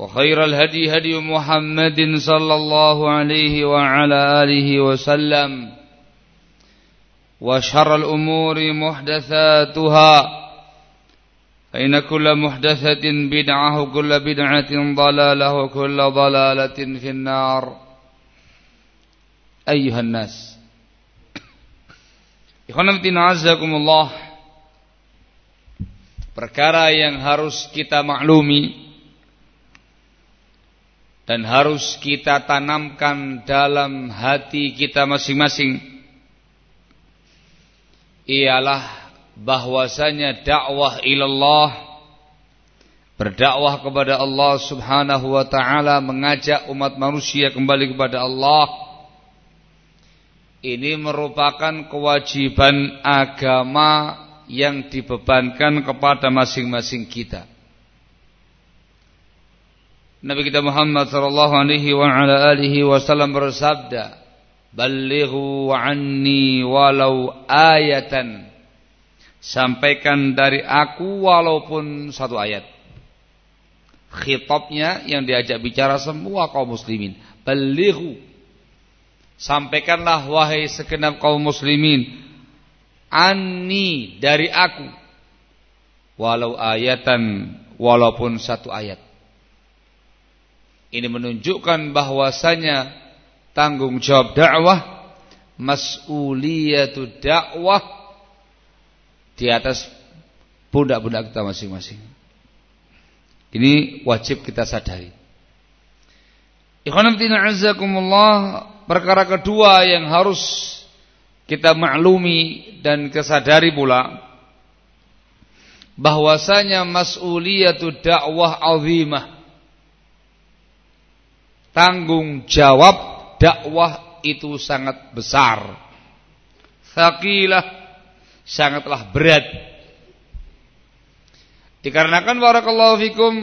وخير الهدي هدي محمد صلى الله عليه وعلى آله وسلم وشر الأمور محدثاتها فإن كل محدثة بدعة وكل بدعة ضلالة وكل ضلالة في النار. أيها الناس. Ikhwanamtin azakumullah Perkara yang harus kita maklumi dan harus kita tanamkan dalam hati kita masing-masing. Ialah bahwasanya dakwah ilallah berdakwah kepada Allah Subhanahu wa taala mengajak umat manusia kembali kepada Allah ini merupakan kewajiban agama yang dibebankan kepada masing-masing kita Nabi kita Muhammad sallallahu alaihi wa ala alihi wasallam bersabda, "Ballighu anni walau ayatan." Sampaikan dari aku walaupun satu ayat. Khitabnya yang diajak bicara semua kaum muslimin. Ballighu. Sampaikanlah wahai segenap kaum muslimin anni dari aku walau ayatan walaupun satu ayat. Ini menunjukkan bahwasanya tanggung jawab dakwah mas'uliyatu dakwah di atas pundak-pundak kita masing-masing. Ini wajib kita sadari. Ikhwanatina azakumullah, perkara kedua yang harus kita maklumi dan kesadari pula bahwasanya mas'uliyatu dakwah azimah tanggung jawab dakwah itu sangat besar. Sakilah sangatlah berat. Dikarenakan barakallahu fikum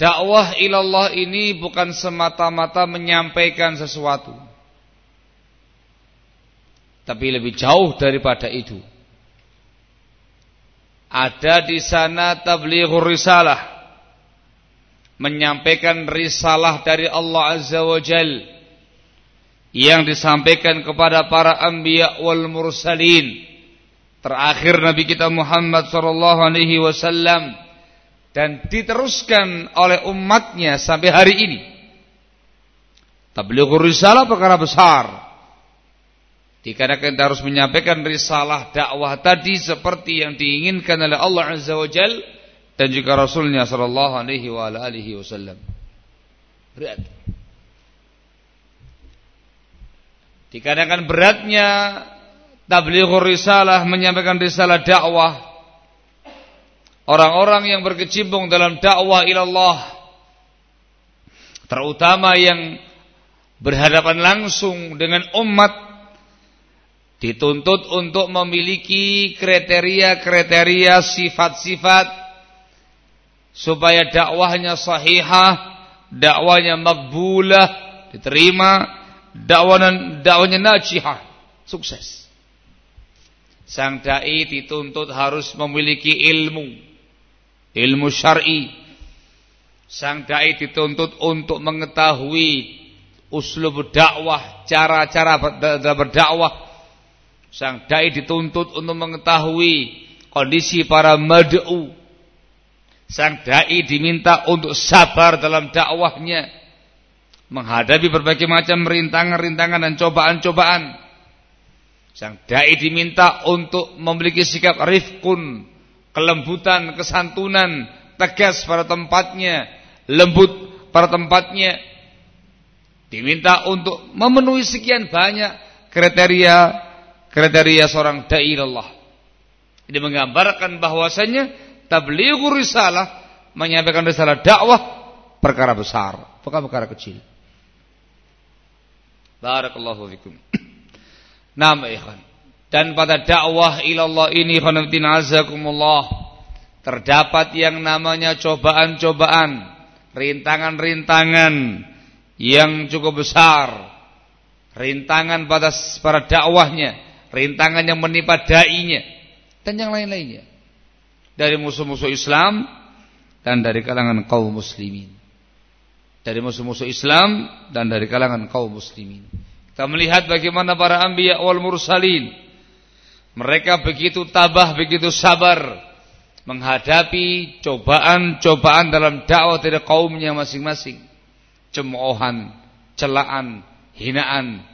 dakwah ilallah ini bukan semata-mata menyampaikan sesuatu. Tapi lebih jauh daripada itu. Ada di sana tablighur risalah menyampaikan risalah dari Allah Azza wa Jal yang disampaikan kepada para anbiya wal mursalin. Terakhir Nabi kita Muhammad sallallahu alaihi wasallam dan diteruskan oleh umatnya sampai hari ini. Tablighur risalah perkara besar. Dikarenakan kita harus menyampaikan risalah dakwah tadi seperti yang diinginkan oleh Allah Azza wa Jalla dan juga Rasulnya Shallallahu Alaihi Wasallam. Berat. Dikarenakan beratnya tablighur risalah menyampaikan risalah dakwah orang-orang yang berkecimpung dalam dakwah ilallah terutama yang berhadapan langsung dengan umat dituntut untuk memiliki kriteria-kriteria sifat-sifat supaya dakwahnya sahihah, dakwahnya makbulah, diterima dakwah dakwanya najihah, sukses. Sang dai dituntut harus memiliki ilmu, ilmu syar'i. Sang dai dituntut untuk mengetahui uslub dakwah, cara-cara berdakwah. Sang dai dituntut untuk mengetahui kondisi para mad'u. Sang dai diminta untuk sabar dalam dakwahnya menghadapi berbagai macam rintangan-rintangan dan cobaan-cobaan. Sang dai diminta untuk memiliki sikap rifkun, kelembutan, kesantunan, tegas pada tempatnya, lembut pada tempatnya. Diminta untuk memenuhi sekian banyak kriteria kriteria seorang dai Allah. Ini menggambarkan bahwasanya tablighur risalah menyampaikan risalah dakwah perkara besar, bukan perkara kecil. Barakallahu fikum. Nama ikhwan. Dan pada dakwah ilallah ini khanatin azakumullah terdapat yang namanya cobaan-cobaan, rintangan-rintangan yang cukup besar. Rintangan pada para dakwahnya, rintangan yang menimpa dai-nya dan yang lain-lainnya. Dari musuh-musuh Islam dan dari kalangan kaum muslimin dari musuh-musuh Islam dan dari kalangan kaum muslimin. Kita melihat bagaimana para anbiya wal mursalin mereka begitu tabah, begitu sabar menghadapi cobaan-cobaan dalam dakwah dari kaumnya masing-masing. Cemoohan, celaan, hinaan,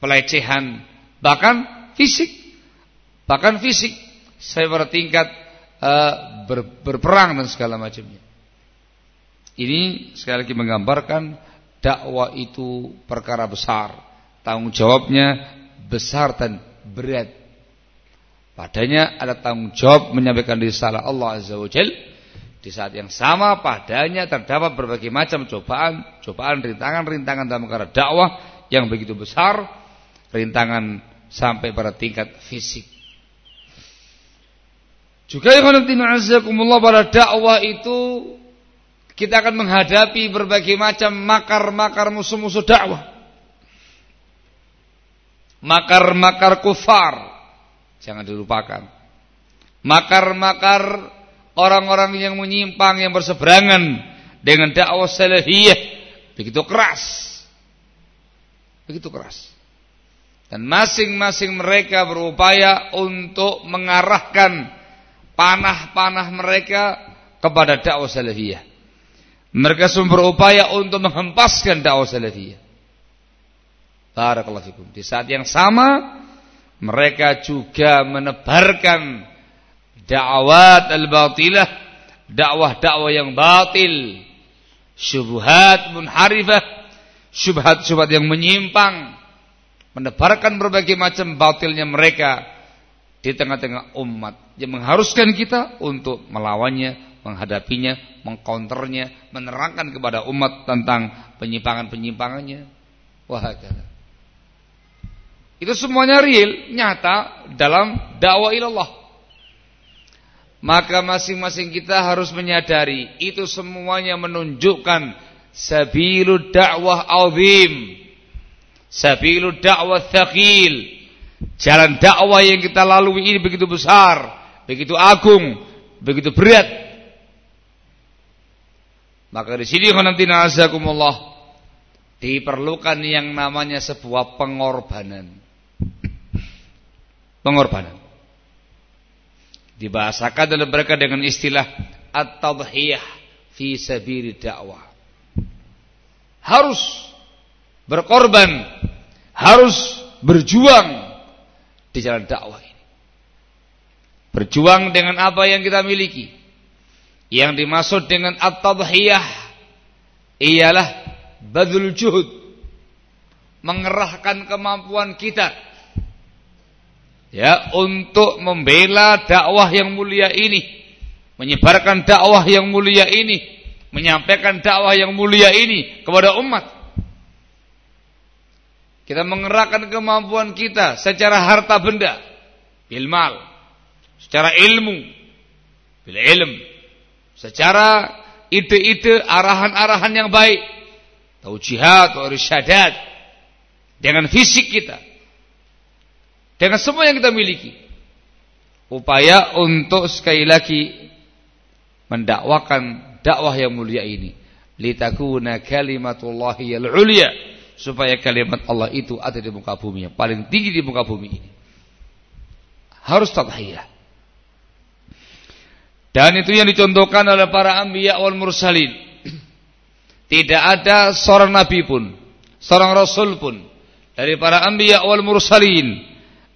pelecehan, bahkan fisik. Bahkan fisik saya bertingkat uh, ber, berperang dan segala macamnya. Ini sekali lagi menggambarkan dakwah itu perkara besar. Tanggung jawabnya besar dan berat. Padanya ada tanggung jawab menyampaikan risalah Allah Azza wa Jal. Di saat yang sama padanya terdapat berbagai macam cobaan, cobaan, rintangan-rintangan dalam perkara dakwah yang begitu besar, rintangan sampai pada tingkat fisik. Juga yang azakumullah pada dakwah itu kita akan menghadapi berbagai macam makar-makar musuh-musuh dakwah. Makar-makar kufar. Jangan dilupakan. Makar-makar orang-orang yang menyimpang, yang berseberangan dengan dakwah salafiyah. Begitu keras. Begitu keras. Dan masing-masing mereka berupaya untuk mengarahkan panah-panah mereka kepada dakwah salafiyah. Mereka semua berupaya untuk menghempaskan dakwah salafiyah. Barakallahu fikum. Di saat yang sama mereka juga menebarkan dakwah al-batilah, dakwah-dakwah yang batil, syubhat munharifah, syubhat-syubhat yang menyimpang, menebarkan berbagai macam batilnya mereka di tengah-tengah umat yang mengharuskan kita untuk melawannya, menghadapinya, mengkonternya, menerangkan kepada umat tentang penyimpangan-penyimpangannya. Wahakala. Itu semuanya real, nyata dalam dakwah ilallah. Maka masing-masing kita harus menyadari itu semuanya menunjukkan sabilud dakwah azim. Sabilud dakwah thaqil. Jalan dakwah yang kita lalui ini begitu besar, begitu agung, begitu berat maka di sini khonantina azakumullah diperlukan yang namanya sebuah pengorbanan. Pengorbanan. Dibahasakan dalam mereka dengan istilah at-tadhiyah fi sabili dakwah. Harus berkorban, harus berjuang di jalan dakwah ini. Berjuang dengan apa yang kita miliki Yang dimaksud dengan at-tadhiyah ialah badul juhud. Mengerahkan kemampuan kita ya untuk membela dakwah yang mulia ini, menyebarkan dakwah yang mulia ini, menyampaikan dakwah yang mulia ini kepada umat. Kita mengerahkan kemampuan kita secara harta benda, bilmal, secara ilmu, bil ilm, secara ide-ide arahan-arahan yang baik, tahu irsyadat, dengan fisik kita, dengan semua yang kita miliki, upaya untuk sekali lagi mendakwakan dakwah yang mulia ini, litakuna kalimatullahi al-ulya, supaya kalimat Allah itu ada di muka bumi yang paling tinggi di muka bumi ini. Harus tadhiyah. Dan itu yang dicontohkan oleh para anbiya wal mursalin. Tidak ada seorang nabi pun, seorang rasul pun dari para anbiya wal mursalin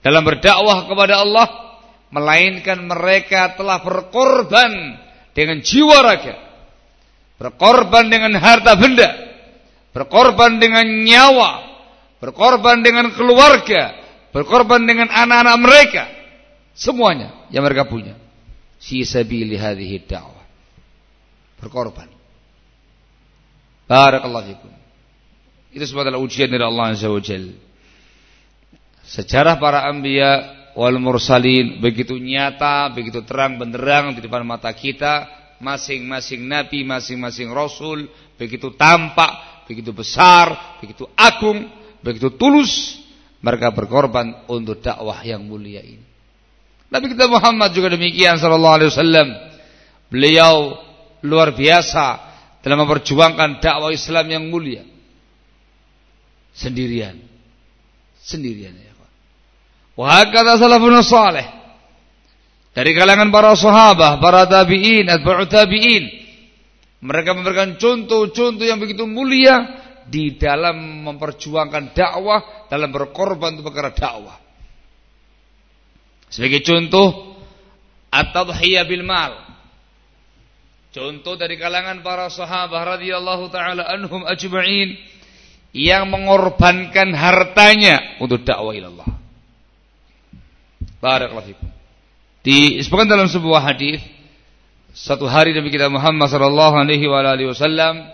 dalam berdakwah kepada Allah melainkan mereka telah berkorban dengan jiwa raga, berkorban dengan harta benda, berkorban dengan nyawa, berkorban dengan keluarga, berkorban dengan anak-anak mereka, semuanya yang mereka punya fi sabili hadhihi da'wah. Berkorban. Barakallahu fikum. Itu sebab adalah ujian dari Allah Azza wa Jal. Sejarah para anbiya wal mursalin begitu nyata, begitu terang benderang di depan mata kita, masing-masing nabi, masing-masing rasul begitu tampak, begitu besar, begitu agung, begitu tulus mereka berkorban untuk dakwah yang mulia ini. Nabi kita Muhammad juga demikian sallallahu alaihi wasallam. Beliau luar biasa dalam memperjuangkan dakwah Islam yang mulia. Sendirian. Sendirian ya. Wa hakadha salafun salih. Dari kalangan para sahabat, para tabi'in, atba'u tabi'in. Mereka memberikan contoh-contoh yang begitu mulia di dalam memperjuangkan dakwah, dalam berkorban untuk perkara dakwah. Sebagai contoh at-tadhiyah bil mal. Contoh dari kalangan para sahabat radhiyallahu taala anhum ajma'in yang mengorbankan hartanya untuk dakwah ilallah. Barakallahu fikum. Disebutkan dalam sebuah hadis satu hari Nabi kita Muhammad sallallahu alaihi wasallam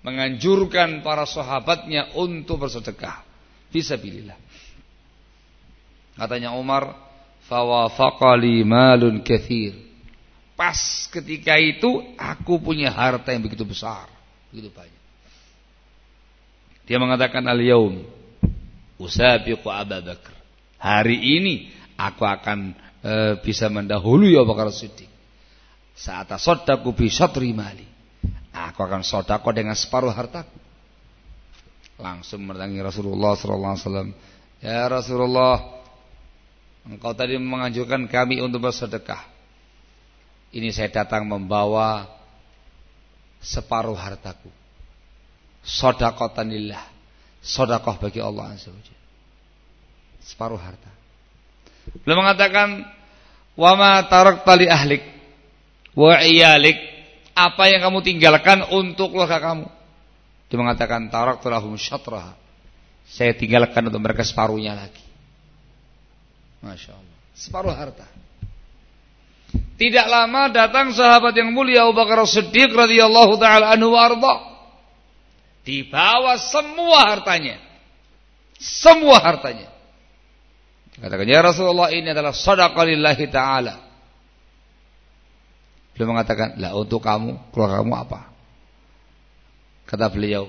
menganjurkan para sahabatnya untuk bersedekah fisabilillah. Katanya Umar, fawafaqali malun kathir. Pas ketika itu aku punya harta yang begitu besar, begitu banyak. Dia mengatakan al-yaum usabiqu Abu Bakar. Hari ini aku akan e, bisa mendahului Abu Bakar Siddiq. Saat sodaku bi syatri mali. Aku akan sodako dengan separuh hartaku. Langsung mendatangi Rasulullah wasallam. Ya Rasulullah, Engkau tadi menganjurkan kami untuk bersedekah. Ini saya datang membawa separuh hartaku. Sodakotanillah. Sodakoh bagi Allah Azza wa Separuh harta. Beliau mengatakan, Wa ma tarak tali ahlik. Wa iyalik. Apa yang kamu tinggalkan untuk keluarga kamu. Dia mengatakan, Tarak lahum syatraha. Saya tinggalkan untuk mereka separuhnya lagi. Masya Allah. Separuh harta. Tidak lama datang sahabat yang mulia Abu Bakar Siddiq radhiyallahu taala anhu arda. Dibawa semua hartanya. Semua hartanya. Katakan ya Rasulullah ini adalah sedekah lillahi taala. Beliau mengatakan, "Lah untuk kamu, keluarga kamu apa?" Kata beliau,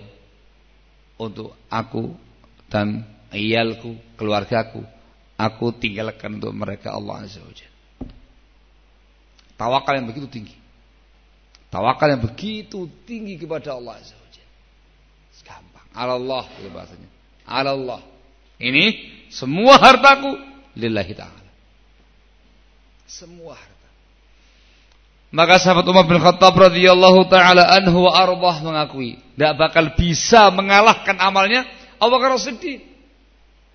"Untuk aku dan iyalku, keluargaku Aku tinggalkan untuk mereka Allah Azza wa Tawakal yang begitu tinggi. Tawakal yang begitu tinggi kepada Allah Azza wa Gampang. Allah itu bahasanya. Allah. Ini semua hartaku lillahi ta'ala. Semua harta. Maka sahabat Umar bin Khattab radhiyallahu taala anhu wa arbah mengakui tidak bakal bisa mengalahkan amalnya Abu Bakar Siddiq.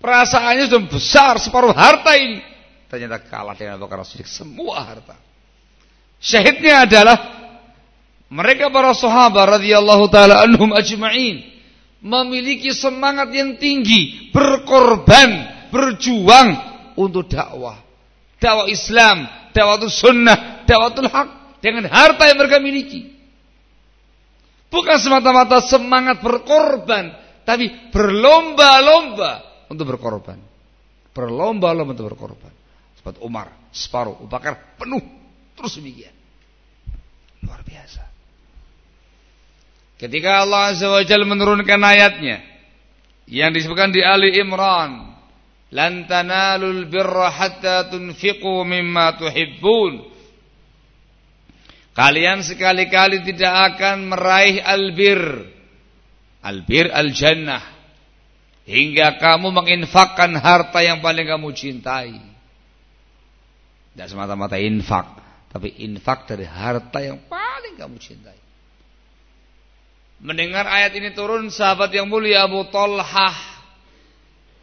Perasaannya sudah besar separuh harta ini. Ternyata kalah dengan Abu Bakar Siddiq semua harta. Syahidnya adalah Mereka para sahabat radhiyallahu taala anhum ajma'in memiliki semangat yang tinggi, berkorban, berjuang untuk dakwah. Dakwah Islam, dakwah sunnah, dakwah hak dengan harta yang mereka miliki. Bukan semata-mata semangat berkorban, tapi berlomba-lomba untuk berkorban. Berlomba-lomba untuk berkorban. Seperti Umar, separuh, Abu Bakar penuh terus demikian. Luar biasa. Ketika Allah Azza wa Jalla menurunkan ayatnya yang disebutkan di Ali Imran, "Lan tanalul birra hatta tunfiqu mimma tuhibbun." Kalian sekali-kali tidak akan meraih albir. Albir al-jannah. Hingga kamu menginfakkan harta yang paling kamu cintai. Tidak semata-mata infak. Tapi infak dari harta yang paling kamu cintai. Mendengar ayat ini turun sahabat yang mulia Abu Talhah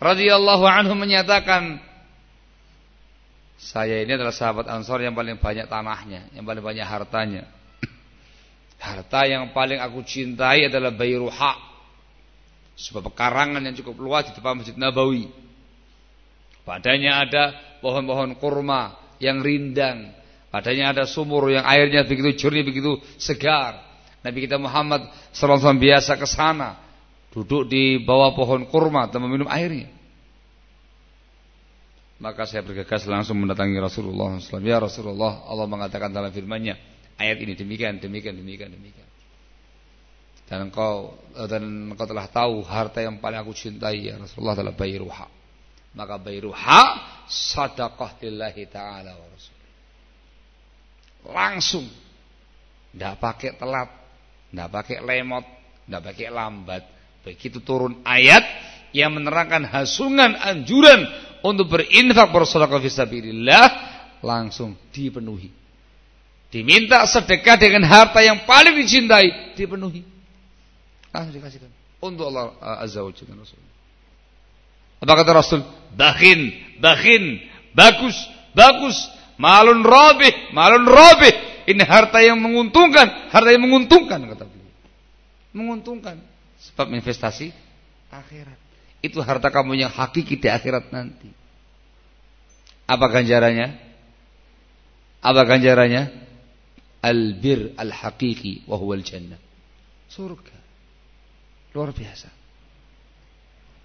radhiyallahu anhu menyatakan saya ini adalah sahabat Ansor yang paling banyak tanahnya, yang paling banyak hartanya. Harta yang paling aku cintai adalah Bayruha. Sebuah pekarangan yang cukup luas di depan Masjid Nabawi. Padanya ada pohon-pohon kurma yang rindang. Padanya ada sumur yang airnya begitu jernih, begitu segar. Nabi kita Muhammad SAW biasa ke sana. Duduk di bawah pohon kurma dan meminum airnya. Maka saya bergegas langsung mendatangi Rasulullah SAW. Ya Rasulullah, Allah mengatakan dalam firman-Nya ayat ini demikian, demikian, demikian, demikian. Dan engkau dan engkau telah tahu harta yang paling aku cintai ya Rasulullah adalah bayruha. Maka bayruha sadaqah lillahi taala wa rasul. Langsung tidak pakai telat, tidak pakai lemot, tidak pakai lambat. Begitu turun ayat yang menerangkan hasungan anjuran untuk berinfak bersedekah fisabilillah langsung dipenuhi. Diminta sedekah dengan harta yang paling dicintai dipenuhi. Langsung dikasihkan untuk Allah uh, Azza wa Jalla Rasul. Apa kata Rasul? Bakhin, bakhin, bagus, bagus, malun rabih, malun rabih. Ini harta yang menguntungkan, harta yang menguntungkan kata beliau. Menguntungkan sebab investasi akhirat. Itu harta kamu yang hakiki di akhirat nanti. Apa ganjarannya? Apa ganjarannya? Al-bir al-haqiqi wa huwa al-jannah. Surga. Luar biasa.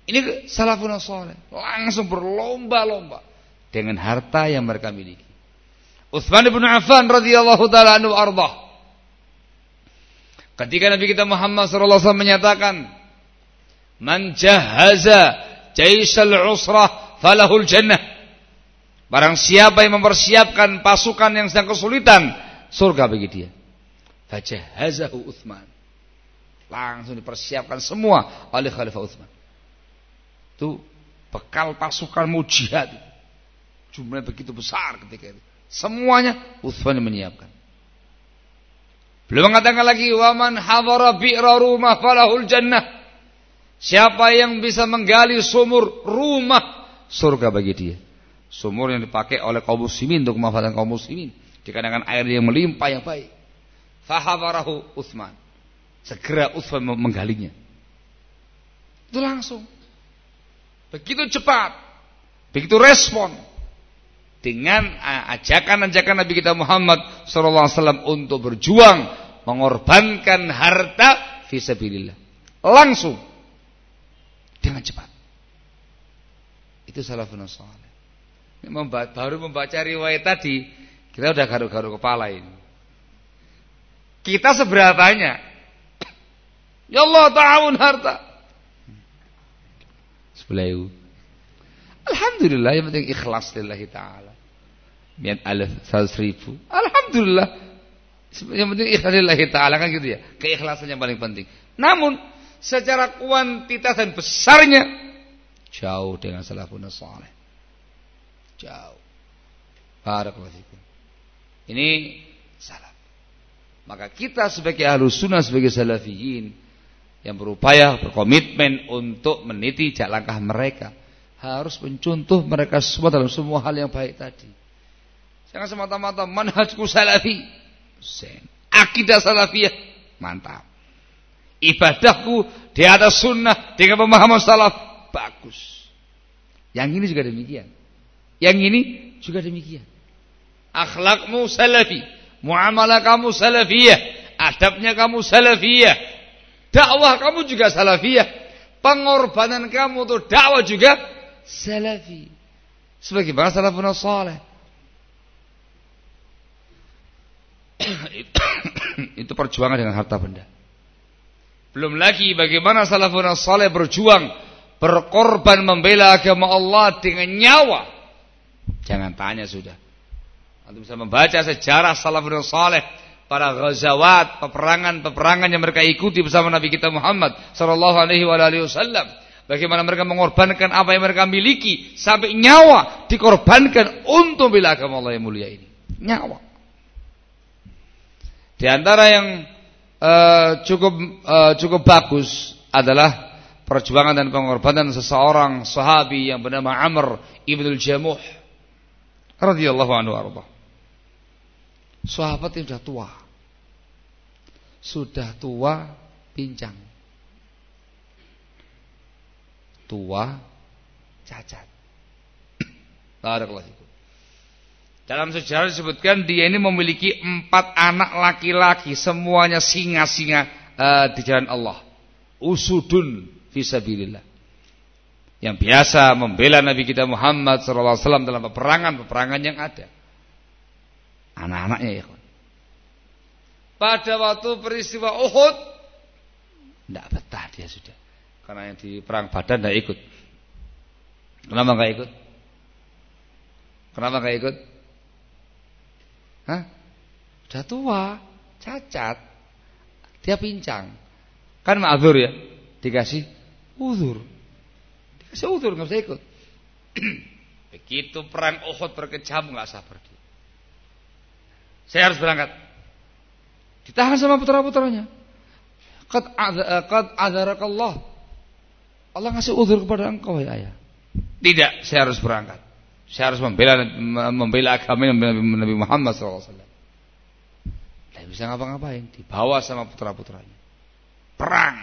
Ini salafun saleh langsung berlomba-lomba dengan harta yang mereka miliki. Utsman bin Affan radhiyallahu taala anhu ardah. Ketika Nabi kita Muhammad wasallam menyatakan Man jahaza jaisal usrah falahul jannah. Barang siapa yang mempersiapkan pasukan yang sedang kesulitan, surga bagi dia. Fajahazahu Uthman. Langsung dipersiapkan semua oleh Khalifah Uthman. Itu bekal pasukan mujihad. Jumlahnya begitu besar ketika itu. Semuanya Uthman yang menyiapkan. Belum mengatakan lagi waman hadara bi'ra rumah falahul jannah. Siapa yang bisa menggali sumur rumah surga bagi dia. Sumur yang dipakai oleh kaum muslimin untuk memanfaatkan kaum muslimin. Dikarenakan air yang melimpah yang baik. Fahabarahu Uthman. Segera Uthman menggalinya. Itu langsung. Begitu cepat. Begitu respon. Dengan ajakan-ajakan Nabi kita Muhammad SAW untuk berjuang. Mengorbankan harta. Fisabilillah. Langsung dengan cepat. Itu salih. Memba baru membaca riwayat tadi, kita udah garuk-garuk kepala ini. Kita seberapanya? Ya Allah ta'awun harta. Sebelah Alhamdulillah yang penting ikhlas lillahi ta'ala. Miat alif seratus ribu. Alhamdulillah. Yang penting ikhlas lillahi ta'ala kan gitu ya. Keikhlasan yang paling penting. Namun secara kuantitas dan besarnya jauh dengan salafun saleh. Jauh. Barakallahu Ini salaf. Maka kita sebagai ahlu sunnah, sebagai salafiyin yang berupaya berkomitmen untuk meniti jalan langkah mereka harus mencontoh mereka semua dalam semua hal yang baik tadi. Jangan semata-mata manhajku salafi. akidah salafiyah, mantap. Ibadahku di atas sunnah dengan pemahaman salaf, bagus. Yang ini juga demikian. Yang ini juga demikian. Akhlakmu salafi, muamalah kamu salafiyah, adabnya kamu salafiyah, dakwah kamu juga salafiyah, pengorbanan kamu untuk dakwah juga salafi. Sebagaimana salafun saleh. itu perjuangan dengan harta benda. Belum lagi bagaimana salafun saleh berjuang berkorban membela agama Allah dengan nyawa. Jangan tanya sudah. Anda bisa membaca sejarah salafun saleh para ghazawat, peperangan-peperangan yang mereka ikuti bersama Nabi kita Muhammad sallallahu alaihi wasallam. Bagaimana mereka mengorbankan apa yang mereka miliki sampai nyawa dikorbankan untuk membela agama Allah yang mulia ini. Nyawa. Di antara yang uh, cukup uh, cukup bagus adalah perjuangan dan pengorbanan seseorang sahabi yang bernama Amr ibn Jamuh radhiyallahu anhu arba. Sahabat yang sudah tua. Sudah tua pincang. Tua cacat. Barakallahu dalam sejarah disebutkan dia ini memiliki empat anak laki-laki, semuanya singa-singa uh, di jalan Allah. Usudun fisabilillah. Yang biasa membela Nabi kita Muhammad SAW dalam peperangan-peperangan yang ada. Anak-anaknya ya. Pada waktu peristiwa Uhud, tidak betah dia sudah. Karena yang di perang badan tidak ikut. Kenapa nggak ikut? Kenapa nggak ikut? Hah? Sudah tua, cacat. Dia pincang. Kan ma'adzur ya? Dikasih uzur. Dikasih uzur nggak bisa ikut. Begitu perang Uhud berkecam nggak sabar dia. Saya harus berangkat. Ditahan sama putra-putranya. Qad adzarakallah. Allah ngasih uzur kepada engkau ya ayah. Tidak, saya harus berangkat. Saya harus membela membela agama Nabi Muhammad SAW. Tidak bisa ngapa-ngapain, dibawa sama putra-putranya. Perang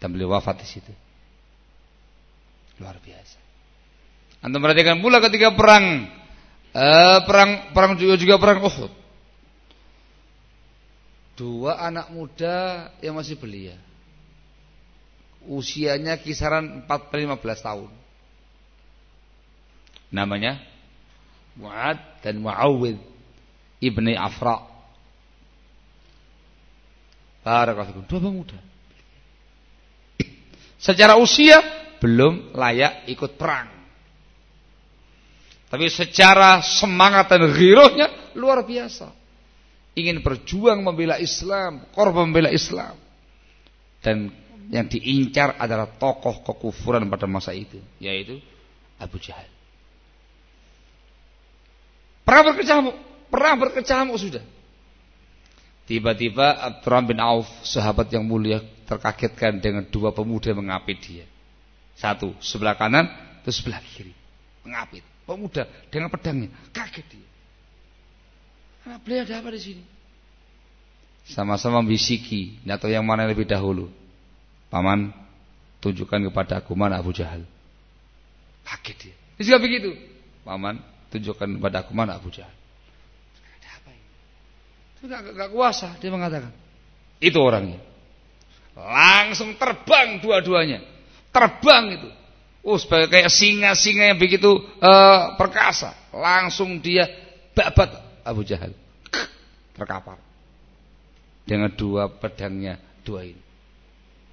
dan beliau wafat di situ. Luar biasa. Anda perhatikan pula ketika perang eh, perang perang juga juga perang Uhud. Dua anak muda yang masih belia. Usianya kisaran 4-15 tahun namanya Mu'ad dan Muawid ibni Afra. Barakallahu dua pemuda. Secara usia belum layak ikut perang. Tapi secara semangat dan girohnya luar biasa. Ingin berjuang membela Islam, korban membela Islam. Dan yang diincar adalah tokoh kekufuran pada masa itu, yaitu Abu Jahal. Perang berkecamuk, perang berkecamuk sudah. Tiba-tiba Abdurrahman bin Auf, sahabat yang mulia, terkagetkan dengan dua pemuda mengapit dia. Satu sebelah kanan, terus sebelah kiri. Mengapit. Pemuda dengan pedangnya. Kaget dia. Karena beliau ada apa di sini? Sama-sama bisiki, atau yang mana lebih dahulu. Paman, tunjukkan kepada aku mana Abu Jahal. Kaget dia. Dia juga begitu. Paman, tunjukkan kepada aku mana Abu Jahal. Ada apa ini? Itu gak, gak kuasa dia mengatakan. Itu orangnya. Langsung terbang dua-duanya. Terbang itu. Oh, sebagai kayak singa-singa yang begitu uh, perkasa. Langsung dia babat Abu Jahal. Terkapar. Dengan dua pedangnya dua ini.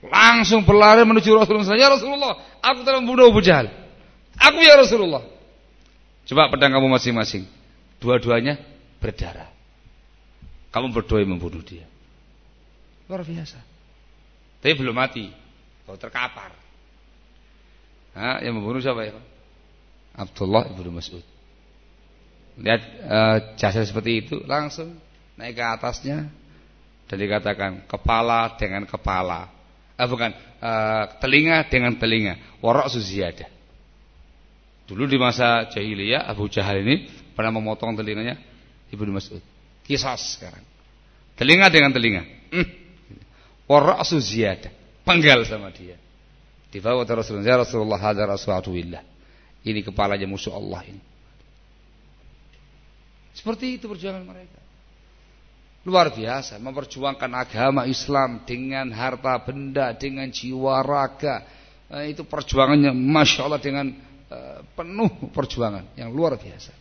Langsung berlari menuju Rasulullah. Ya Rasulullah, aku telah membunuh Abu Jahal. Aku ya Rasulullah. Coba pedang kamu masing-masing. Dua-duanya berdarah. Kamu berdua yang membunuh dia. Luar biasa. Tapi belum mati. Kau terkapar. Hah, yang membunuh siapa ya? Abdullah ibnu Mas'ud. Lihat uh, jasa seperti itu langsung naik ke atasnya dan dikatakan kepala dengan kepala. Ah bukan, uh, telinga dengan telinga. Warok suziyadah. Dulu di masa jahiliyah Abu Jahal ini pernah memotong telinganya Ibnu Mas'ud. Kisah sekarang. Telinga dengan telinga. Hmm. Wara'su ziyadah. Penggal sama dia. Dibawa ke Rasulullah. Ya Rasulullah hadza rasulullah. Ini kepalanya musuh Allah ini. Seperti itu perjuangan mereka. Luar biasa memperjuangkan agama Islam dengan harta benda, dengan jiwa raga. Nah, itu perjuangannya Masya Allah dengan penuh perjuangan yang luar biasa.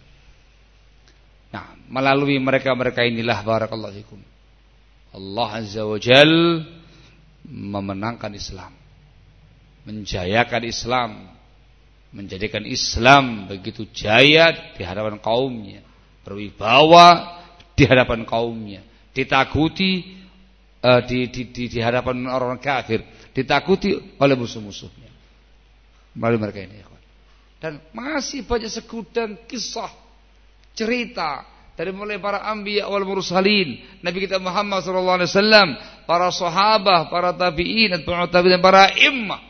Nah, melalui mereka-mereka inilah barakallahu fikum. Allah Azza wa Jal memenangkan Islam. Menjayakan Islam. Menjadikan Islam begitu jaya di hadapan kaumnya. Berwibawa di hadapan kaumnya ditakuti uh, di, di, di, di hadapan orang, orang kafir, ditakuti oleh musuh-musuhnya. Melalui mereka ini. Dan masih banyak sekudang kisah, cerita dari mulai para anbiya wal mursalin, Nabi kita Muhammad sallallahu alaihi wasallam, para sahabat, para tabi'in, dan para imam.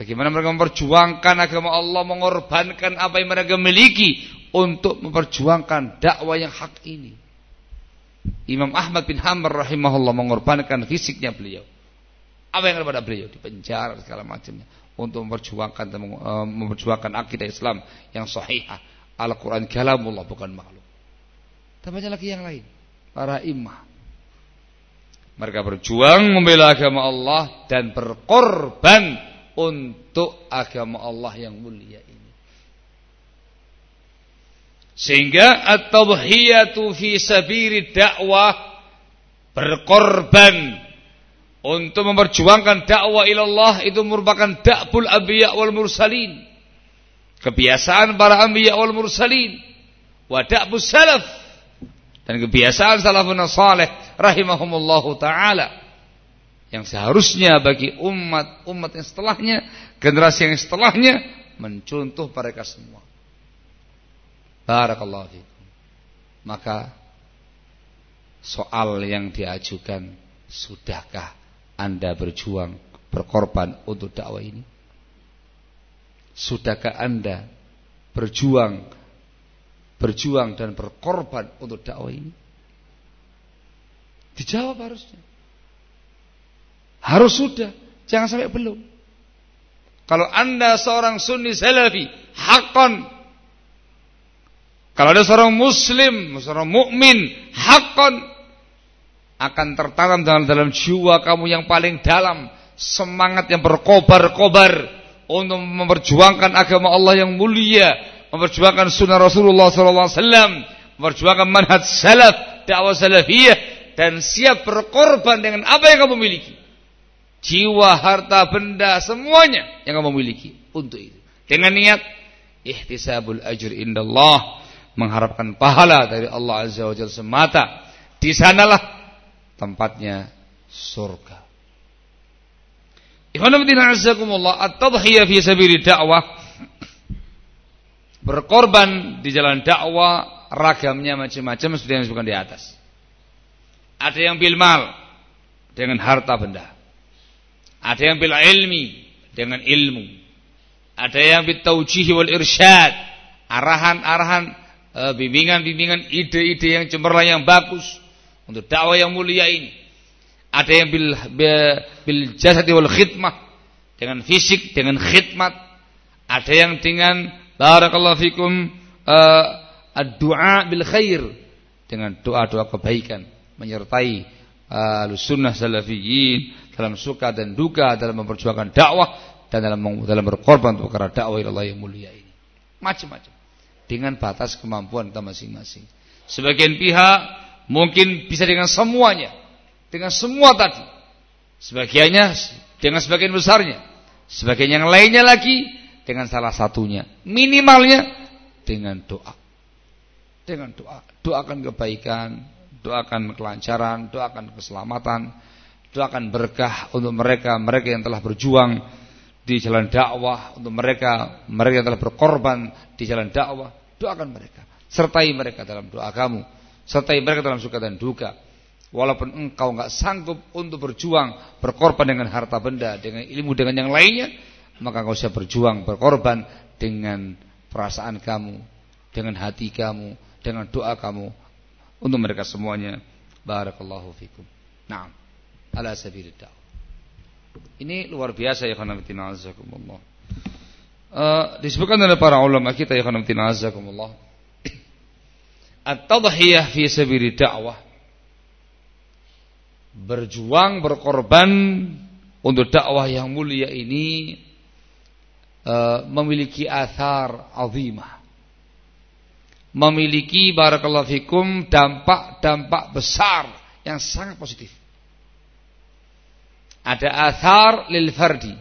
Bagaimana mereka memperjuangkan agama Allah, mengorbankan apa yang mereka miliki untuk memperjuangkan dakwah yang hak ini. Imam Ahmad bin Hanbal rahimahullah mengorbankan fisiknya beliau. Apa yang ada pada beliau? Dipenjara segala macamnya untuk memperjuangkan eh, memperjuangkan akidah Islam yang sahihah. Al-Qur'an kalamullah bukan makhluk. Tapi banyak lagi yang lain. Para imam. Mereka berjuang membela agama Allah dan berkorban untuk agama Allah yang mulia ini. Sehingga at-tadhiyatu fi sabiri dakwah berkorban untuk memperjuangkan dakwah ilallah itu merupakan da'bul anbiya wal mursalin. Kebiasaan para anbiya wal mursalin. Wa salaf. Dan kebiasaan salafun salih rahimahumullahu taala. Yang seharusnya bagi umat umat yang setelahnya generasi yang setelahnya mencontoh mereka semua. Barakallahu fikum. Maka soal yang diajukan, sudahkah Anda berjuang, berkorban untuk dakwah ini? Sudahkah Anda berjuang, berjuang dan berkorban untuk dakwah ini? Dijawab harusnya. Harus sudah, jangan sampai belum. Kalau Anda seorang sunni salafi, hakon kalau ada seorang muslim, seorang mukmin, hakon akan tertanam dalam dalam jiwa kamu yang paling dalam semangat yang berkobar-kobar untuk memperjuangkan agama Allah yang mulia, memperjuangkan sunnah Rasulullah SAW, memperjuangkan manhaj salaf, dakwah salafiyah, dan siap berkorban dengan apa yang kamu miliki. Jiwa, harta, benda, semuanya yang kamu miliki untuk itu. Dengan niat ihtisabul ajr indallah mengharapkan pahala dari Allah Azza wa Jalla semata. Di sanalah tempatnya surga. Ikhwanuddin azakumullah at-tadhiyah fi sabili dakwah berkorban di jalan dakwah ragamnya macam-macam seperti yang disebutkan di atas. Ada yang bil mal dengan harta benda. Ada yang bil ilmi dengan ilmu. Ada yang bil taujihi wal irsyad, arahan-arahan Eh, bimbingan-bimbingan, ide-ide yang cemerlang yang bagus untuk dakwah yang mulia ini. Ada yang bil bil jasadi wal khidmah dengan fisik, dengan khidmat. Ada yang dengan barakallahu fikum uh, ad-du'a bil khair dengan doa-doa kebaikan menyertai uh, sunnah salafiyin dalam suka dan duka dalam memperjuangkan dakwah dan dalam dalam berkorban untuk perkara dakwah Allah yang mulia ini. Macam-macam dengan batas kemampuan kita masing-masing. Sebagian pihak mungkin bisa dengan semuanya, dengan semua tadi. Sebagiannya dengan sebagian besarnya. Sebagian yang lainnya lagi dengan salah satunya. Minimalnya dengan doa. Dengan doa. Doakan kebaikan, doakan kelancaran, doakan keselamatan, doakan berkah untuk mereka, mereka yang telah berjuang di jalan dakwah untuk mereka, mereka yang telah berkorban di jalan dakwah. Doakan mereka. Sertai mereka dalam doa kamu. Sertai mereka dalam suka dan duka. Walaupun engkau nggak sanggup untuk berjuang, berkorban dengan harta benda, dengan ilmu, dengan yang lainnya, maka engkau siap berjuang, berkorban dengan perasaan kamu, dengan hati kamu, dengan doa kamu untuk mereka semuanya. Barakallahu fikum. Naam. Ala sabilid. Ini luar biasa ya khonamitina azakumullah. Uh, disebutkan oleh para ulama kita ya khonamitina azakumullah. At-tadhiyah fi sabilid da'wah. Berjuang, berkorban untuk dakwah yang mulia ini uh, memiliki athar azimah. Memiliki barakallahu fikum dampak-dampak besar yang sangat positif. Ada athar lil fardi.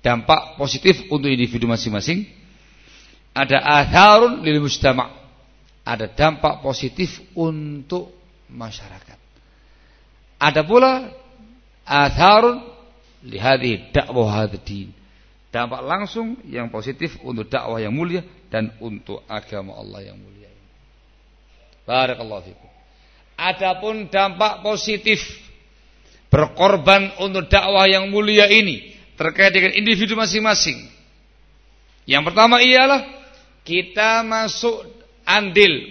Dampak positif untuk individu masing-masing. Ada atharun lil mujtama'. Ada dampak positif untuk masyarakat. Ada pula atharun li hadhihi dakwah din. Dampak langsung yang positif untuk dakwah yang mulia dan untuk agama Allah yang mulia ini. Barakallahu fikum. Adapun dampak positif berkorban untuk dakwah yang mulia ini terkait dengan individu masing-masing. Yang pertama ialah kita masuk andil,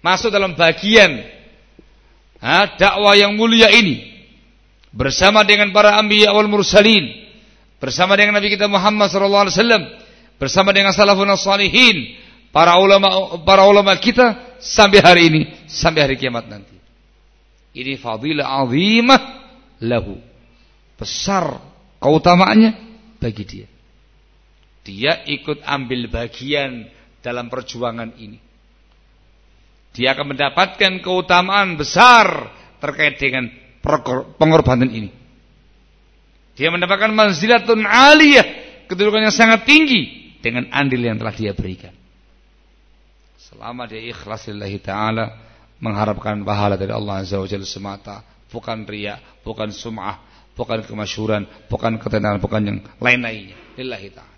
masuk dalam bagian ha, dakwah yang mulia ini bersama dengan para anbiya wal mursalin, bersama dengan Nabi kita Muhammad sallallahu alaihi wasallam, bersama dengan salafun salihin, para ulama para ulama kita sampai hari ini, sampai hari kiamat nanti. Ini fadilah azimah lahu. Besar keutamaannya bagi dia. Dia ikut ambil bagian dalam perjuangan ini. Dia akan mendapatkan keutamaan besar terkait dengan pengorbanan ini. Dia mendapatkan manzilatun aliyah, kedudukan yang sangat tinggi dengan andil yang telah dia berikan. Selama dia ikhlas lillahi taala mengharapkan pahala dari Allah Azza wa Jalla semata bukan ria, bukan sum'ah, bukan kemasyhuran, bukan ketenaran, bukan yang lain-lainnya. Lillahi ta'ala.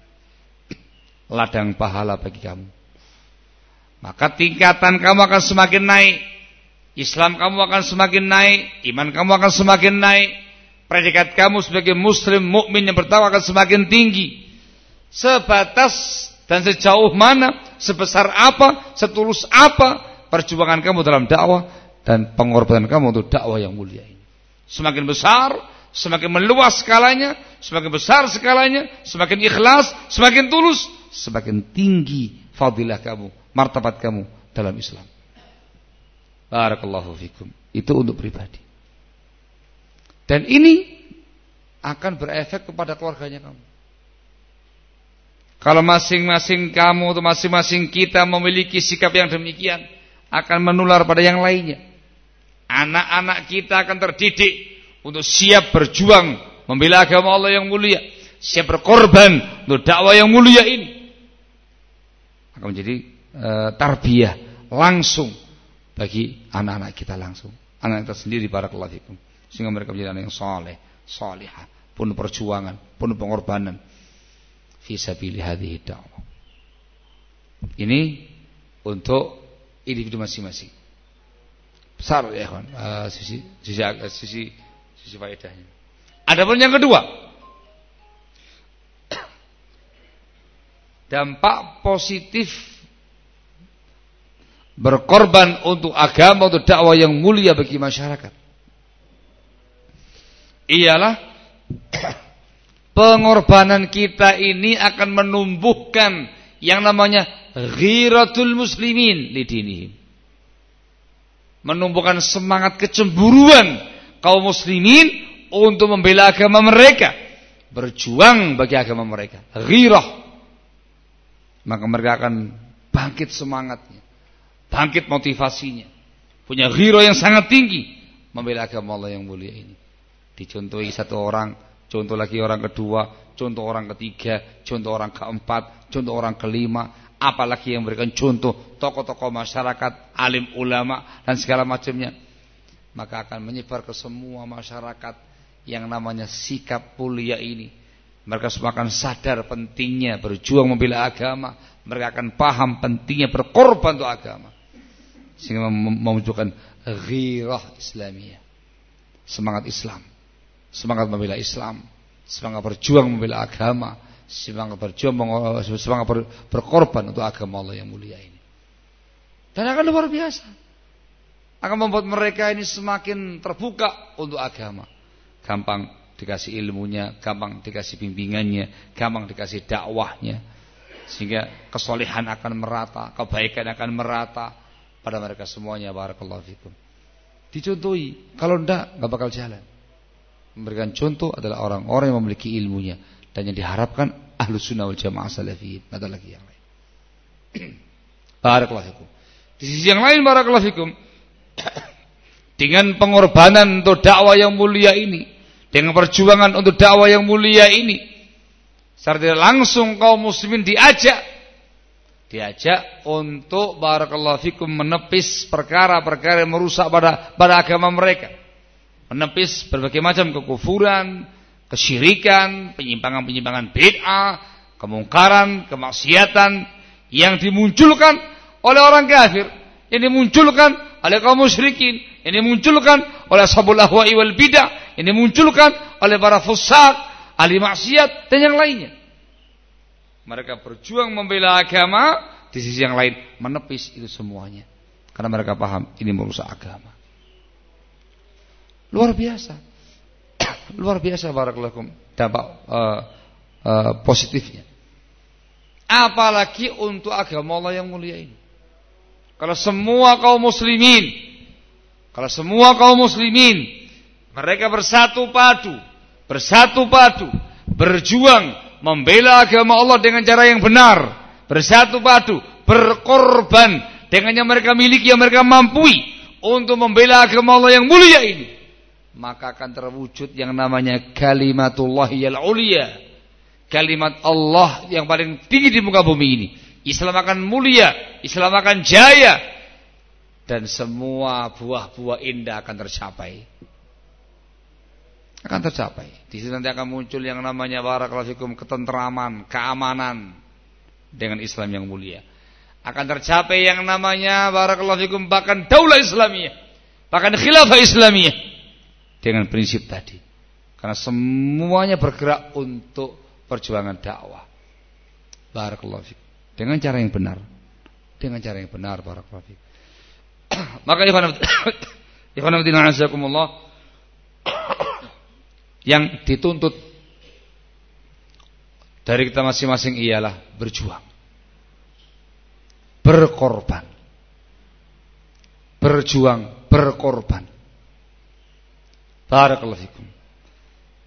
Ladang pahala bagi kamu. Maka tingkatan kamu akan semakin naik. Islam kamu akan semakin naik, iman kamu akan semakin naik. Predikat kamu sebagai muslim mukmin yang pertama akan semakin tinggi. Sebatas dan sejauh mana, sebesar apa, setulus apa perjuangan kamu dalam dakwah dan pengorbanan kamu untuk dakwah yang mulia ini. Semakin besar, semakin meluas skalanya, semakin besar skalanya, semakin ikhlas, semakin tulus, semakin tinggi fadilah kamu, martabat kamu dalam Islam. Barakallahu fikum. Itu untuk pribadi. Dan ini akan berefek kepada keluarganya kamu. Kalau masing-masing kamu atau masing-masing kita memiliki sikap yang demikian, akan menular pada yang lainnya. Anak-anak kita akan terdidik untuk siap berjuang membela agama Allah yang mulia, siap berkorban untuk dakwah yang mulia ini. Akan menjadi e, tarbiyah langsung bagi anak-anak kita langsung, anak kita sendiri para kelatikum, sehingga mereka menjadi anak yang soleh, solehah, penuh perjuangan, penuh pengorbanan. Fisabilillah hadhihi dakwah. Ini untuk individu masing-masing. Besar ya kawan, uh, sisi sisi sisi sisi faedahnya. Adapun yang kedua, dampak positif berkorban untuk agama untuk dakwah yang mulia bagi masyarakat. Ialah pengorbanan kita ini akan menumbuhkan yang namanya ghiratul muslimin lidinihim menumbuhkan semangat kecemburuan kaum muslimin untuk membela agama mereka, berjuang bagi agama mereka. Ghirah. Maka mereka akan bangkit semangatnya, bangkit motivasinya. Punya ghirah yang sangat tinggi membela agama Allah yang mulia ini. Dicontohi satu orang, contoh lagi orang kedua, contoh orang ketiga, contoh orang keempat, contoh orang kelima, apalagi yang memberikan contoh tokoh-tokoh masyarakat, alim ulama dan segala macamnya, maka akan menyebar ke semua masyarakat yang namanya sikap mulia ini. Mereka semua akan sadar pentingnya berjuang membela agama, mereka akan paham pentingnya berkorban untuk agama. Sehingga memunculkan ghirah Islamiyah. Semangat Islam, semangat membela Islam, semangat berjuang membela agama semangat berjuang, semangat ber, berkorban untuk agama Allah yang mulia ini. Dan akan luar biasa. akan membuat mereka ini semakin terbuka untuk agama. Gampang dikasih ilmunya, gampang dikasih bimbingannya, gampang dikasih dakwahnya. Sehingga kesolehan akan merata, kebaikan akan merata pada mereka semuanya. Barakallahu fikum. Dicontohi, kalau tidak nggak bakal jalan. Memberikan contoh adalah orang-orang yang memiliki ilmunya dan yang diharapkan ahlu sunnah wal jamaah salafiyin. Ada lagi yang lain. barakallahu fikum. Di sisi yang lain barakallahu fikum dengan pengorbanan untuk dakwah yang mulia ini, dengan perjuangan untuk dakwah yang mulia ini, secara langsung kaum muslimin diajak diajak untuk barakallahu fikum menepis perkara-perkara yang merusak pada pada agama mereka. Menepis berbagai macam kekufuran, kesyirikan, penyimpangan-penyimpangan bid'ah, kemungkaran, kemaksiatan yang dimunculkan oleh orang kafir, yang dimunculkan oleh kaum musyrikin, yang dimunculkan oleh sabul ahwa'i wal bidah, yang dimunculkan oleh para fusak, ahli maksiat dan yang lainnya. Mereka berjuang membela agama, di sisi yang lain menepis itu semuanya. Karena mereka paham ini merusak agama. Luar biasa. Luar biasa barakallahu dampak uh, uh, positifnya. Apalagi untuk agama Allah yang mulia ini. Kalau semua kaum muslimin, kalau semua kaum muslimin mereka bersatu padu, bersatu padu, berjuang membela agama Allah dengan cara yang benar, bersatu padu, berkorban dengan yang mereka miliki, yang mereka mampu untuk membela agama Allah yang mulia ini, maka akan terwujud yang namanya kalimatullah yang ulia. Kalimat Allah yang paling tinggi di muka bumi ini. Islam akan mulia, Islam akan jaya dan semua buah-buah indah akan tercapai akan tercapai. Di sini nanti akan muncul yang namanya barakallahu ketentraman, keamanan dengan Islam yang mulia. Akan tercapai yang namanya barakallahu bahkan daulah Islamiyah, bahkan khilafah Islamiyah dengan prinsip tadi. Karena semuanya bergerak untuk perjuangan dakwah. Barakallahu. Dengan cara yang benar. Dengan cara yang benar barakallahu fikum. Maka ikhwan ikhwan yang dituntut dari kita masing-masing ialah berjuang. Berkorban. Berjuang, berkorban. Barakallahu fikum.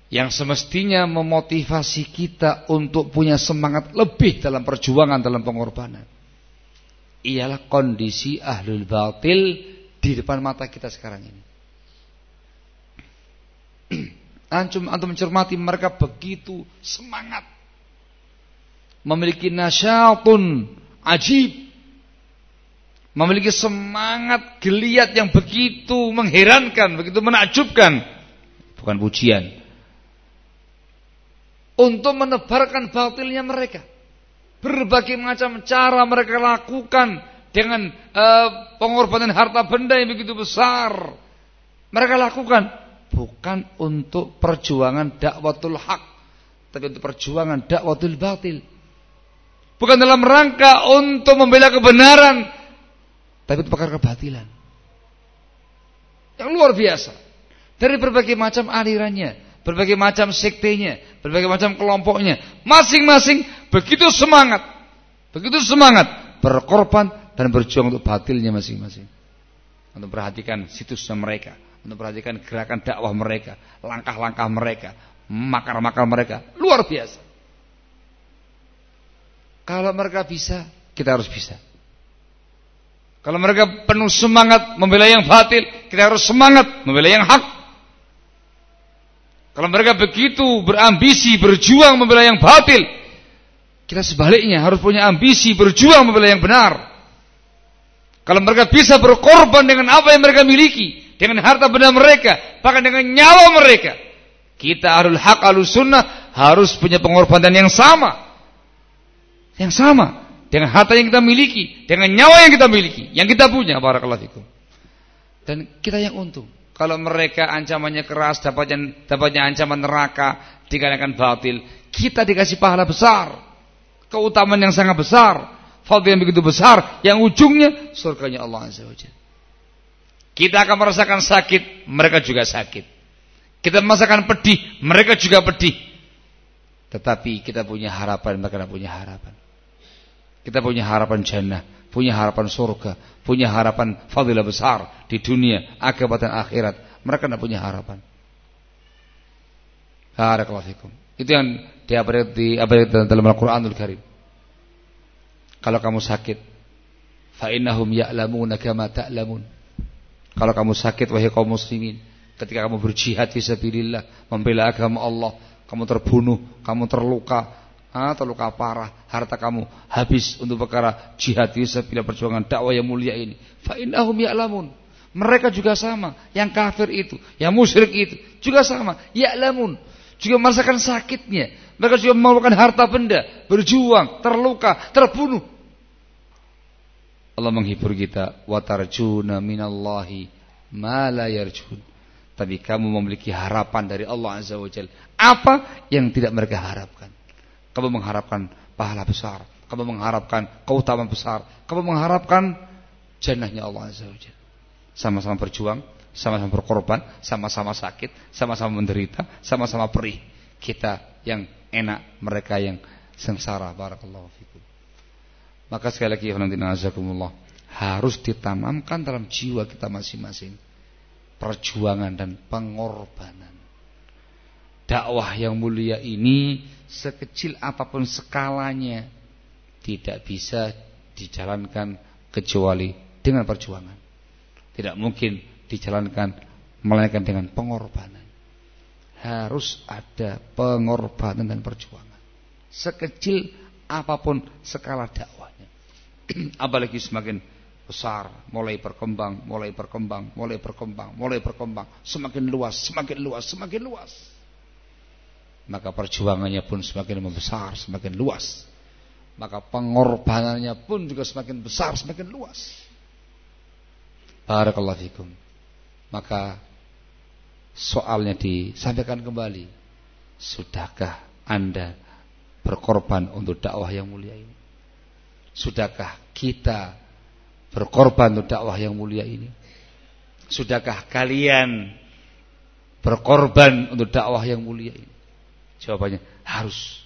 Yang semestinya memotivasi kita untuk punya semangat lebih dalam perjuangan dalam pengorbanan. Ialah kondisi ahlul batil di depan mata kita sekarang ini. Antum antum mencermati mereka begitu semangat. Memiliki nasyatun ajib. Memiliki semangat geliat yang begitu mengherankan, begitu menakjubkan. Bukan pujian. Untuk menebarkan batilnya mereka. Berbagai macam cara mereka lakukan dengan uh, pengorbanan harta benda yang begitu besar. Mereka lakukan bukan untuk perjuangan dakwatul hak, tapi untuk perjuangan dakwatul batil. Bukan dalam rangka untuk membela kebenaran, tapi untuk perkara kebatilan. Yang luar biasa. Dari berbagai macam alirannya, berbagai macam sektenya, berbagai macam kelompoknya, masing-masing begitu semangat, begitu semangat berkorban dan berjuang untuk batilnya masing-masing. Untuk perhatikan situsnya mereka untuk perhatikan gerakan dakwah mereka, langkah-langkah mereka, makar-makar mereka, luar biasa. Kalau mereka bisa, kita harus bisa. Kalau mereka penuh semangat membela yang batil, kita harus semangat membela yang hak. Kalau mereka begitu berambisi, berjuang membela yang batil, kita sebaliknya harus punya ambisi, berjuang membela yang benar. Kalau mereka bisa berkorban dengan apa yang mereka miliki, dengan harta benda mereka, bahkan dengan nyawa mereka. Kita harus hak alus sunnah harus punya pengorbanan yang sama. Yang sama. Dengan harta yang kita miliki. Dengan nyawa yang kita miliki. Yang kita punya. Barakallahu fikum. Dan kita yang untung. Kalau mereka ancamannya keras, dapatnya, dapatnya ancaman neraka, dikarenakan batil. Kita dikasih pahala besar. Keutamaan yang sangat besar. Fadil yang begitu besar. Yang ujungnya surganya Allah Azza wa. Kita akan merasakan sakit, mereka juga sakit. Kita merasakan pedih, mereka juga pedih. Tetapi kita punya harapan, mereka punya harapan. Kita punya harapan jannah, punya harapan surga, punya harapan fadilah besar di dunia, akibat dan akhirat. Mereka tidak punya harapan. Barakallahu. Itu yang diabarkan dalam Al-Qur'anul Karim. Kalau kamu sakit, fa innahum ya'lamuna kama ta'lamun. Kalau kamu sakit wahai kaum muslimin, ketika kamu berjihad fi sabilillah, membela agama Allah, kamu terbunuh, kamu terluka, ah, terluka parah, harta kamu habis untuk perkara jihad fi sabilillah perjuangan dakwah yang mulia ini. Fa innahum ya'lamun. Mereka juga sama, yang kafir itu, yang musyrik itu juga sama, ya'lamun. Juga merasakan sakitnya. Mereka juga memalukan harta benda, berjuang, terluka, terbunuh. Allah menghibur kita wa tarjuna minallahi ma la yarjun. Tapi kamu memiliki harapan dari Allah Azza wa Jalla. Apa yang tidak mereka harapkan? Kamu mengharapkan pahala besar, kamu mengharapkan keutamaan besar, kamu mengharapkan jannahnya Allah Azza wa Jalla. Sama-sama berjuang, sama-sama berkorban, sama-sama sakit, sama-sama menderita, sama-sama perih. Kita yang enak, mereka yang sengsara. Barakallahu fikum. Maka sekali lagi azakumullah harus ditanamkan dalam jiwa kita masing-masing perjuangan dan pengorbanan. Dakwah yang mulia ini sekecil apa pun skalanya tidak bisa dijalankan kecuali dengan perjuangan. Tidak mungkin dijalankan melainkan dengan pengorbanan. Harus ada pengorbanan dan perjuangan. Sekecil apa pun skala dakwah. apalagi semakin besar, mulai berkembang, mulai berkembang, mulai berkembang, mulai berkembang, semakin luas, semakin luas, semakin luas. Maka perjuangannya pun semakin membesar, semakin luas. Maka pengorbanannya pun juga semakin besar, semakin luas. Barakallahu fikum. Maka soalnya disampaikan kembali. Sudahkah Anda berkorban untuk dakwah yang mulia ini? Sudahkah kita berkorban untuk dakwah yang mulia ini? Sudahkah kalian berkorban untuk dakwah yang mulia ini? Jawabannya harus.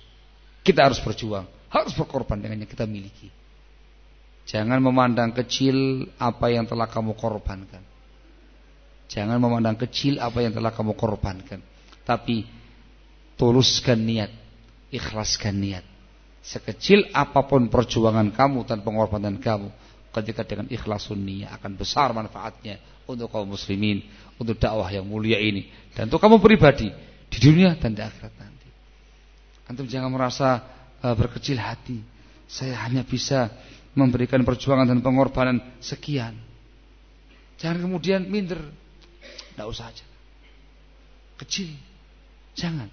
Kita harus berjuang, harus berkorban dengan yang kita miliki. Jangan memandang kecil apa yang telah kamu korbankan. Jangan memandang kecil apa yang telah kamu korbankan. Tapi tuluskan niat, ikhlaskan niat. Sekecil apa pun perjuangan kamu dan pengorbanan kamu, ketika dengan ikhlas niat akan besar manfaatnya untuk kaum muslimin, untuk dakwah yang mulia ini dan untuk kamu pribadi di dunia dan di akhirat nanti. Antum jangan merasa uh, berkecil hati. Saya hanya bisa memberikan perjuangan dan pengorbanan sekian. Jangan kemudian minder. Tidak usah aja. Kecil. Jangan.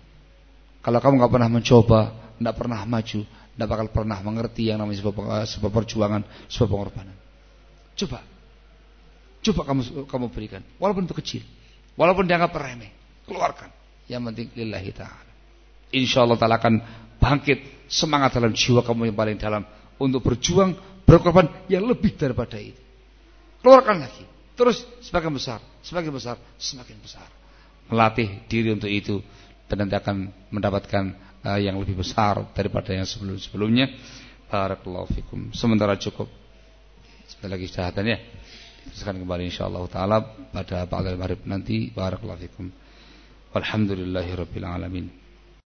Kalau kamu nggak pernah mencoba, tidak pernah maju, tidak bakal pernah mengerti yang namanya sebuah, eh, sebuah perjuangan, sebuah pengorbanan. Coba. Coba kamu kamu berikan. Walaupun itu kecil. Walaupun dianggap remeh. Keluarkan. Yang penting lillahi ta'ala. Insya Allah ta'ala akan bangkit semangat dalam jiwa kamu yang paling dalam. Untuk berjuang, berkorban yang lebih daripada itu. Keluarkan lagi. Terus semakin besar, semakin besar, semakin besar. Melatih diri untuk itu. Dan nanti akan mendapatkan uh, yang lebih besar daripada yang sebelum-sebelumnya. Barakallahu fikum. Sementara cukup. Sebentar lagi syahatan ya. Teruskan kembali insyaallah taala pada ba'da maghrib nanti. Barakallahu fikum. Walhamdulillahirabbil alamin.